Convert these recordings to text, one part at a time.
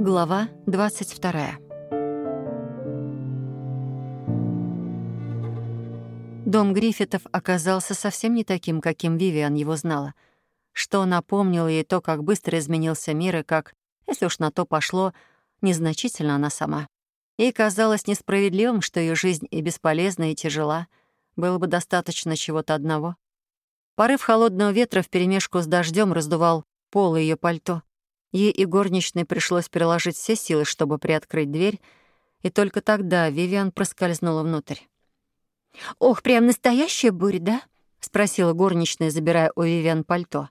Глава 22. Дом Гриффитов оказался совсем не таким, каким Вивиан его знала, что напомнило ей то, как быстро изменился мир и как, если уж на то пошло, незначительно она сама. Ей казалось несправедливым, что ее жизнь и бесполезна, и тяжела. Было бы достаточно чего-то одного. Порыв холодного ветра вперемешку с дождем раздувал полы ее пальто. Ей и горничной пришлось приложить все силы, чтобы приоткрыть дверь, и только тогда Вивиан проскользнула внутрь. «Ох, прям настоящая буря, да?» — спросила горничная, забирая у Вивиан пальто.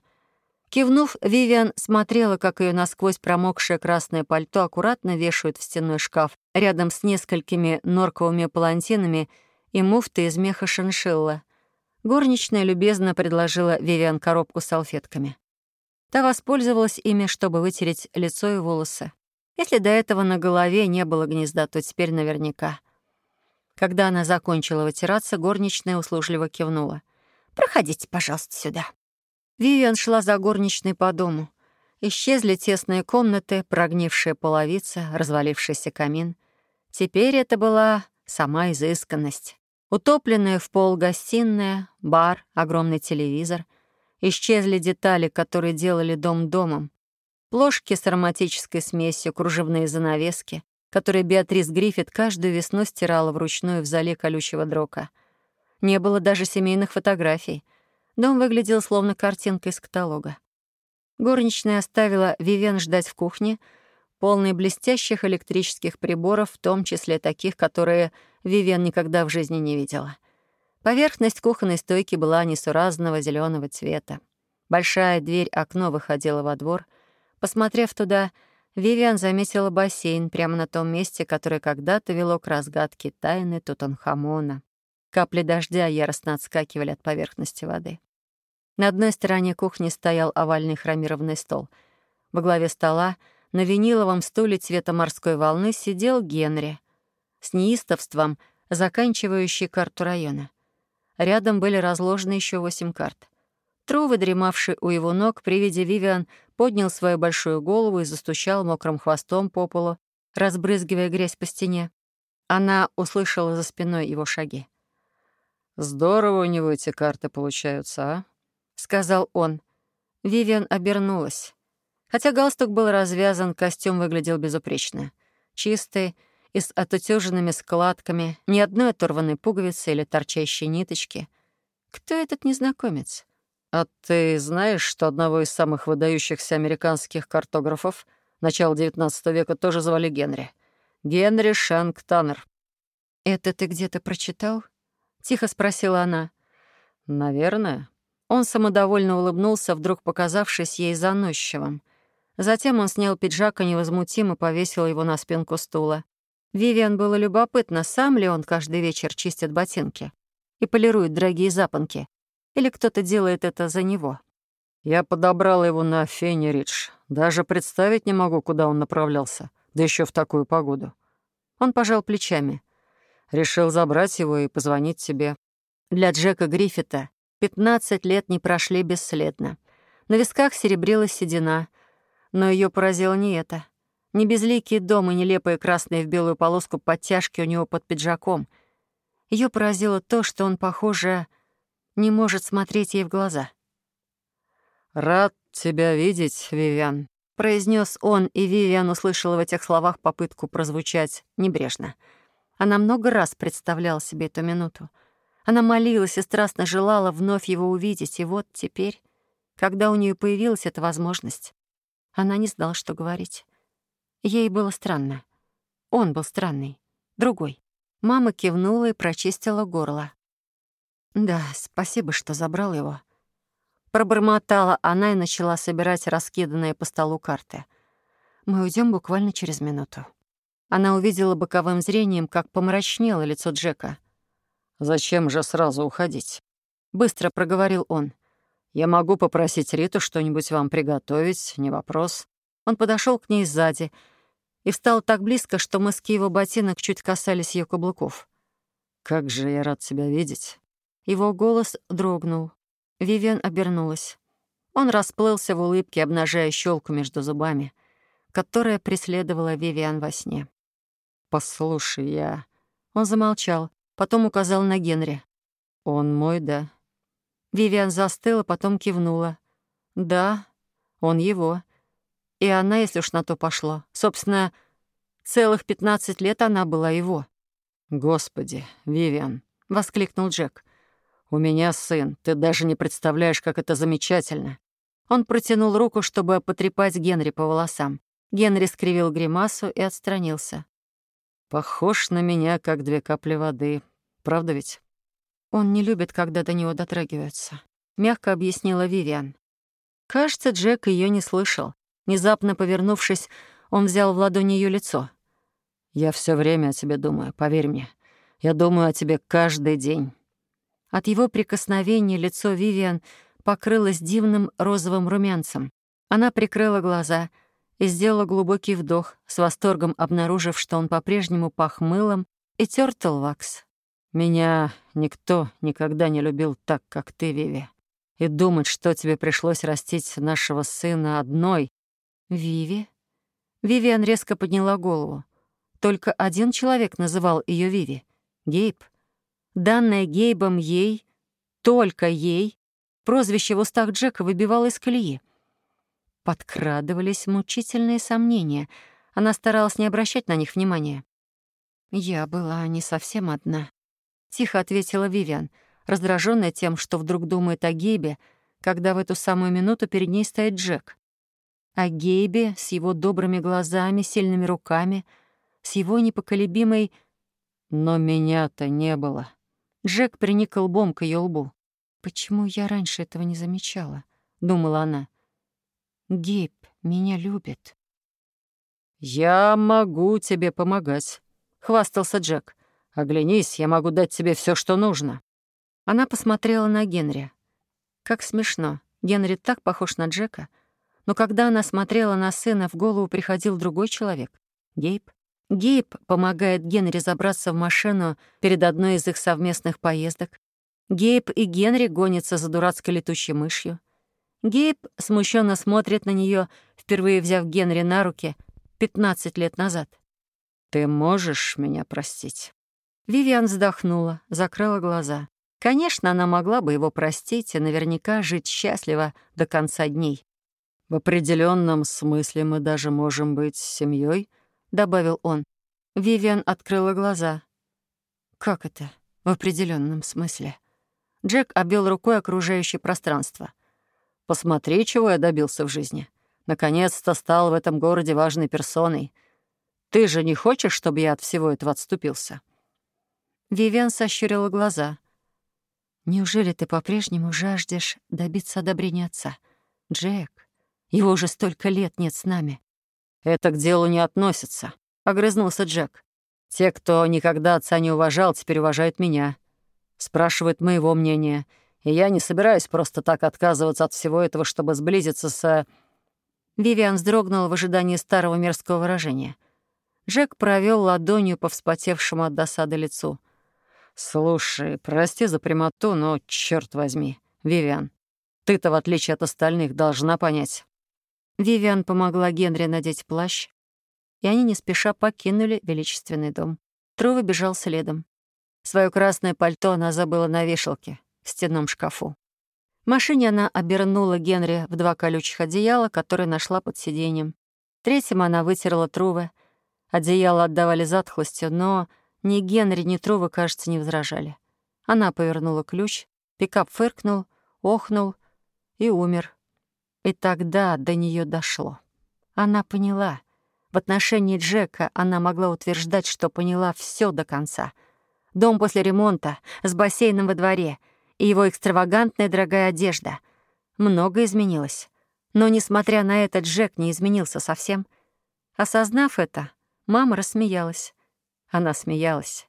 Кивнув, Вивиан смотрела, как ее насквозь промокшее красное пальто аккуратно вешают в стенной шкаф рядом с несколькими норковыми палантинами и муфтой из меха шиншилла. Горничная любезно предложила Вивиан коробку с салфетками. Та воспользовалась ими, чтобы вытереть лицо и волосы. Если до этого на голове не было гнезда, то теперь наверняка. Когда она закончила вытираться, горничная услужливо кивнула. «Проходите, пожалуйста, сюда». Вивиан шла за горничной по дому. Исчезли тесные комнаты, прогнившая половица, развалившийся камин. Теперь это была сама изысканность. Утопленная в пол гостиная, бар, огромный телевизор — Исчезли детали, которые делали дом домом. Плошки с ароматической смесью, кружевные занавески, которые Беатрис Гриффит каждую весну стирала вручную в зале колючего дрока. Не было даже семейных фотографий. Дом выглядел словно картинка из каталога. Горничная оставила Вивен ждать в кухне, полной блестящих электрических приборов, в том числе таких, которые Вивен никогда в жизни не видела — Поверхность кухонной стойки была несуразного зеленого цвета. Большая дверь-окно выходила во двор. Посмотрев туда, Вивиан заметила бассейн прямо на том месте, которое когда-то вело к разгадке тайны Тутанхамона. Капли дождя яростно отскакивали от поверхности воды. На одной стороне кухни стоял овальный хромированный стол. Во главе стола на виниловом стуле цвета морской волны сидел Генри с неистовством, заканчивающий карту района — Рядом были разложены еще восемь карт. Трувы, дремавший у его ног, при виде Вивиан, поднял свою большую голову и застучал мокрым хвостом по полу, разбрызгивая грязь по стене. Она услышала за спиной его шаги. «Здорово у него эти карты получаются, а?» — сказал он. Вивиан обернулась. Хотя галстук был развязан, костюм выглядел безупречно. Чистый, и с отутюженными складками, ни одной оторванной пуговицы или торчащей ниточки. Кто этот незнакомец? А ты знаешь, что одного из самых выдающихся американских картографов начала XIX века тоже звали Генри? Генри Шенк Таннер. «Это ты где-то прочитал?» — тихо спросила она. «Наверное». Он самодовольно улыбнулся, вдруг показавшись ей заносчивым. Затем он снял пиджак и невозмутимо повесил его на спинку стула. Вивиан было любопытно, сам ли он каждый вечер чистит ботинки и полирует дорогие запонки, или кто-то делает это за него. Я подобрал его на Фенни-Ридж. Даже представить не могу, куда он направлялся, да еще в такую погоду. Он пожал плечами. Решил забрать его и позвонить тебе. Для Джека Гриффита 15 лет не прошли бесследно. На висках серебрилась седина, но ее поразило не это. Не безликий дом и нелепые красные в белую полоску подтяжки у него под пиджаком. Ее поразило то, что он, похоже, не может смотреть ей в глаза. «Рад тебя видеть, Вивиан», — произнес он, и Вивиан услышала в этих словах попытку прозвучать небрежно. Она много раз представляла себе эту минуту. Она молилась и страстно желала вновь его увидеть, и вот теперь, когда у нее появилась эта возможность, она не знала, что говорить. Ей было странно. Он был странный. Другой. Мама кивнула и прочистила горло. «Да, спасибо, что забрал его». Пробормотала она и начала собирать раскиданные по столу карты. «Мы уйдем буквально через минуту». Она увидела боковым зрением, как помрачнело лицо Джека. «Зачем же сразу уходить?» Быстро проговорил он. «Я могу попросить Риту что-нибудь вам приготовить, не вопрос». Он подошел к ней сзади и встал так близко, что мыски его ботинок чуть касались ее каблуков. «Как же я рад тебя видеть!» Его голос дрогнул. Вивиан обернулась. Он расплылся в улыбке, обнажая щелку между зубами. которая преследовала Вивиан во сне. «Послушай, я...» Он замолчал, потом указал на Генри. «Он мой, да?» Вивиан застыла, потом кивнула. «Да, он его. И она, если уж на то пошло. Собственно, целых пятнадцать лет она была его». «Господи, Вивиан!» — воскликнул Джек. «У меня сын. Ты даже не представляешь, как это замечательно». Он протянул руку, чтобы потрепать Генри по волосам. Генри скривил гримасу и отстранился. «Похож на меня, как две капли воды. Правда ведь?» «Он не любит, когда до него дотрагиваются», — мягко объяснила Вивиан. Кажется, Джек ее не слышал. Внезапно повернувшись, он взял в ладони ее лицо. «Я все время о тебе думаю, поверь мне. Я думаю о тебе каждый день». От его прикосновения лицо Вивиан покрылось дивным розовым румянцем. Она прикрыла глаза и сделала глубокий вдох, с восторгом обнаружив, что он по-прежнему пах мылом и тёртлвакс. «Меня никто никогда не любил так, как ты, Виви. И думать, что тебе пришлось растить нашего сына одной...» «Виви?» Вивиан резко подняла голову. Только один человек называл ее Виви — Гейб. Данное Гейбом ей, только ей, прозвище в устах Джека выбивало из колеи. Подкрадывались мучительные сомнения. Она старалась не обращать на них внимания. «Я была не совсем одна», — тихо ответила Вивиан, раздраженная тем, что вдруг думает о Гейбе, когда в эту самую минуту перед ней стоит Джек. О Гейбе с его добрыми глазами, сильными руками, с его непоколебимой «но меня-то не было». Джек приник лбом к ее лбу. «Почему я раньше этого не замечала?» — думала она. «Гейб меня любит». «Я могу тебе помогать», — хвастался Джек. «Оглянись, я могу дать тебе все, что нужно». Она посмотрела на Генри. Как смешно. Генри так похож на Джека. Но когда она смотрела на сына, в голову приходил другой человек — Гейб. Гейб помогает Генри забраться в машину перед одной из их совместных поездок. Гейб и Генри гонятся за дурацкой летущей мышью. Гейб смущенно смотрит на нее, впервые взяв Генри на руки 15 лет назад. «Ты можешь меня простить?» Вивиан вздохнула, закрыла глаза. Конечно, она могла бы его простить и наверняка жить счастливо до конца дней. «В определенном смысле мы даже можем быть семьей, — добавил он. Вивиан открыла глаза. «Как это? В определенном смысле?» Джек обвел рукой окружающее пространство. «Посмотри, чего я добился в жизни. Наконец-то стал в этом городе важной персоной. Ты же не хочешь, чтобы я от всего этого отступился?» Вивиан сощурила глаза. «Неужели ты по-прежнему жаждешь добиться одобрения отца? Джек, его уже столько лет нет с нами. «Это к делу не относится», — огрызнулся Джек. «Те, кто никогда отца не уважал, теперь уважают меня. Спрашивают моего мнения. И я не собираюсь просто так отказываться от всего этого, чтобы сблизиться с...» Вивиан вздрогнула в ожидании старого мерзкого выражения. Джек провел ладонью по вспотевшему от досады лицу. «Слушай, прости за прямоту, но, черт возьми, Вивиан, ты-то, в отличие от остальных, должна понять. Вивиан помогла Генри надеть плащ, и они не спеша покинули величественный дом. Трува бежал следом. Свое красное пальто она забыла на вешалке в стенном шкафу. В машине она обернула Генри в два колючих одеяла, которые нашла под сиденьем. Третьим она вытерла Трувы. Одеяла отдавали затхлостью, но ни Генри, ни Трувы, кажется, не возражали. Она повернула ключ, пикап фыркнул, охнул и умер. И тогда до нее дошло. Она поняла. В отношении Джека она могла утверждать, что поняла все до конца. Дом после ремонта, с бассейном во дворе и его экстравагантная дорогая одежда. Много изменилось. Но, несмотря на это, Джек не изменился совсем. Осознав это, мама рассмеялась. Она смеялась.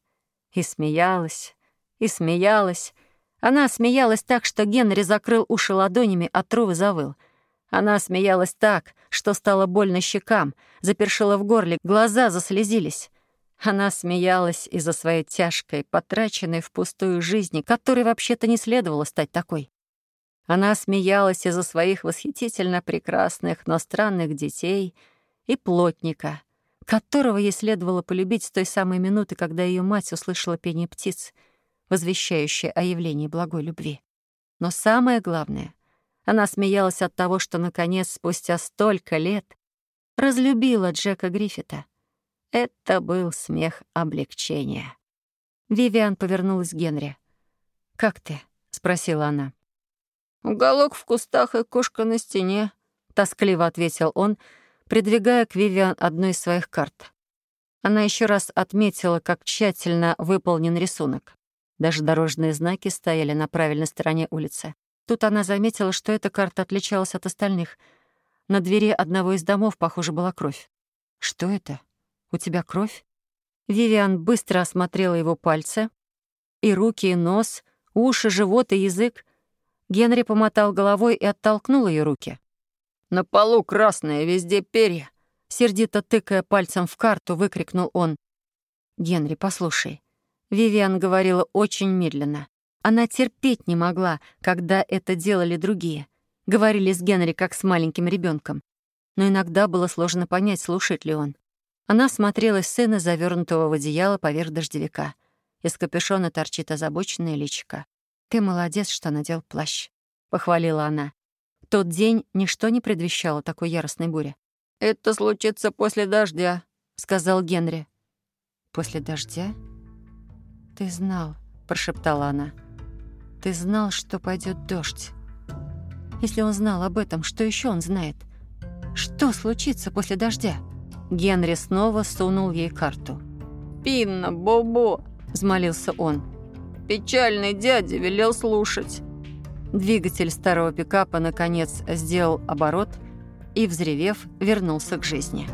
И смеялась. И смеялась. Она смеялась так, что Генри закрыл уши ладонями, а Трувы завыл — она смеялась так, что стало больно щекам, запершила в горле, глаза заслезились. Она смеялась из-за своей тяжкой, потраченной впустую жизни, которой вообще-то не следовало стать такой. Она смеялась из-за своих восхитительно прекрасных, но странных детей и плотника, которого ей следовало полюбить с той самой минуты, когда ее мать услышала пение птиц, возвещающее о явлении благой любви. Но самое главное, она смеялась от того, что, наконец, спустя столько лет, разлюбила Джека Гриффита. Это был смех облегчения. Вивиан повернулась к Генри. «Как ты?» — спросила она. «Уголок в кустах и кошка на стене», — тоскливо ответил он, придвигая к Вивиан одну из своих карт. Она еще раз отметила, как тщательно выполнен рисунок. Даже дорожные знаки стояли на правильной стороне улицы. Тут она заметила, что эта карта отличалась от остальных. На двери одного из домов, похоже, была кровь. «Что это? У тебя кровь?» Вивиан быстро осмотрела его пальцы. И руки, и нос, уши, живот и язык. Генри помотал головой и оттолкнул ее руки. «На полу красное, везде перья!» Сердито тыкая пальцем в карту, выкрикнул он. «Генри, послушай». Вивиан говорила очень медленно. Она терпеть не могла, когда это делали другие. Говорили с Генри как с маленьким ребенком. Но иногда было сложно понять, слушает ли он. Она смотрела сына, завернутого в одеяло поверх дождевика. Из капюшона торчит озабоченное личико. «Ты молодец, что надел плащ», — похвалила она. В тот день ничто не предвещало такой яростной бури. «Это случится после дождя», — сказал Генри. «После дождя? Ты знал», — прошептала она. «Ты знал, что пойдет дождь. Если он знал об этом, что еще он знает? Что случится после дождя?» Генри снова сунул ей карту. «Пинна, Бобо!» — взмолился он. Печальный дядя велел слушать. Двигатель старого пикапа, наконец, сделал оборот и, взревев, вернулся к жизни.